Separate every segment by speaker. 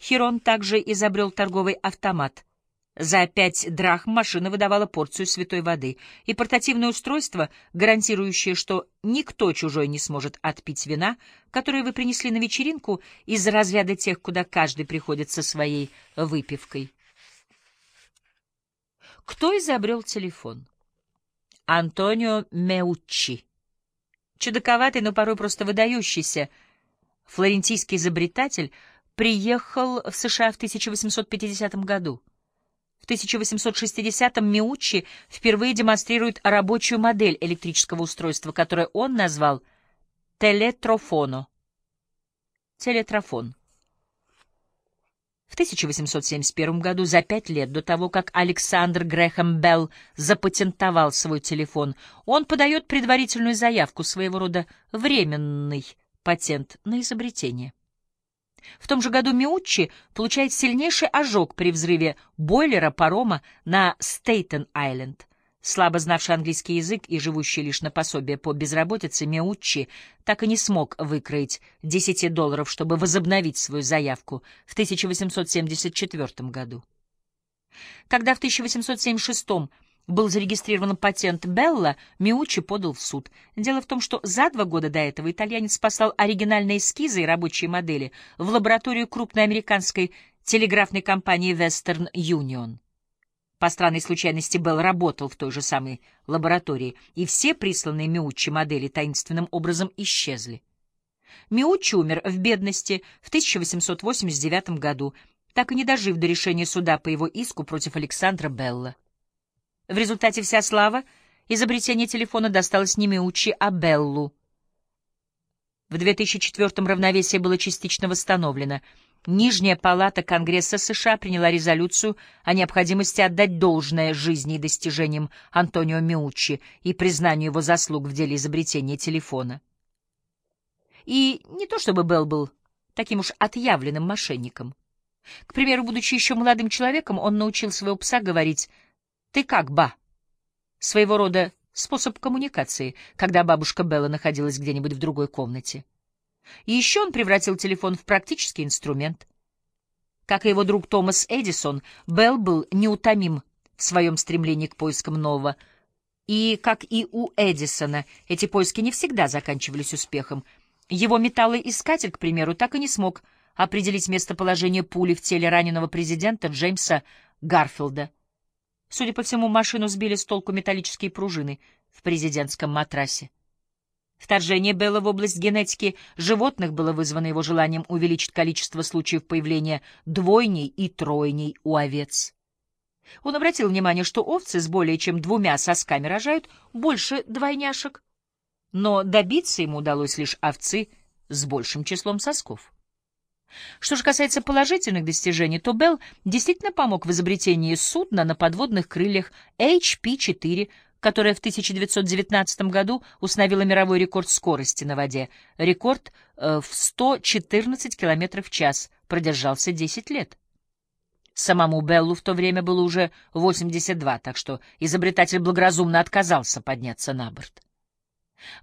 Speaker 1: Хирон также изобрел торговый автомат. За пять драхм машина выдавала порцию святой воды и портативное устройство, гарантирующее, что никто чужой не сможет отпить вина, которое вы принесли на вечеринку из разряда тех, куда каждый приходит со своей выпивкой. Кто изобрел телефон? Антонио Меуччи. Чудаковатый, но порой просто выдающийся флорентийский изобретатель приехал в США в 1850 году. В 1860-м Миуччи впервые демонстрирует рабочую модель электрического устройства, которое он назвал телетрофоно. Телетрофон. В 1871 году, за пять лет до того, как Александр Грэхэм Белл запатентовал свой телефон, он подает предварительную заявку, своего рода временный патент на изобретение. В том же году Миуччи получает сильнейший ожог при взрыве бойлера парома на Стейтен-Айленд. Слабо знавший английский язык и живущий лишь на пособие по безработице, Меуччи так и не смог выкроить 10 долларов, чтобы возобновить свою заявку в 1874 году. Когда в 1876 был зарегистрирован патент Белла, Миуччи подал в суд. Дело в том, что за два года до этого итальянец послал оригинальные эскизы и рабочие модели в лабораторию крупной американской телеграфной компании Western Union. По странной случайности Белл работал в той же самой лаборатории, и все присланные Миуччи модели таинственным образом исчезли. Миуччи умер в бедности в 1889 году, так и не дожив до решения суда по его иску против Александра Белла. В результате вся слава изобретения телефона досталась не Миуччи, а Беллу. В 2004 равновесие было частично восстановлено — Нижняя палата Конгресса США приняла резолюцию о необходимости отдать должное жизни и достижениям Антонио Миуччи и признанию его заслуг в деле изобретения телефона. И не то чтобы Белл был таким уж отъявленным мошенником. К примеру, будучи еще молодым человеком, он научил своего пса говорить «ты как, ба?» Своего рода способ коммуникации, когда бабушка Белла находилась где-нибудь в другой комнате. И еще он превратил телефон в практический инструмент. Как и его друг Томас Эдисон, Белл был неутомим в своем стремлении к поискам нового. И, как и у Эдисона, эти поиски не всегда заканчивались успехом. Его металлоискатель, к примеру, так и не смог определить местоположение пули в теле раненого президента Джеймса Гарфилда. Судя по всему, машину сбили с толку металлические пружины в президентском матрасе. Вторжение Белла в область генетики животных было вызвано его желанием увеличить количество случаев появления двойней и тройней у овец. Он обратил внимание, что овцы с более чем двумя сосками рожают больше двойняшек, но добиться ему удалось лишь овцы с большим числом сосков. Что же касается положительных достижений, то Белл действительно помог в изобретении судна на подводных крыльях HP-4, которая в 1919 году установила мировой рекорд скорости на воде. Рекорд э, в 114 км в час продержался 10 лет. Самому Беллу в то время было уже 82, так что изобретатель благоразумно отказался подняться на борт.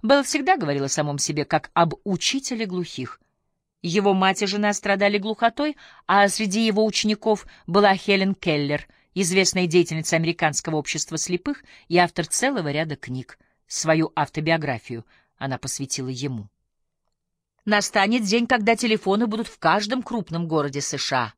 Speaker 1: Белл всегда говорил о самом себе как об учителе глухих. Его мать и жена страдали глухотой, а среди его учеников была Хелен Келлер — известная деятельница Американского общества слепых и автор целого ряда книг. Свою автобиографию она посвятила ему. Настанет день, когда телефоны будут в каждом крупном городе США —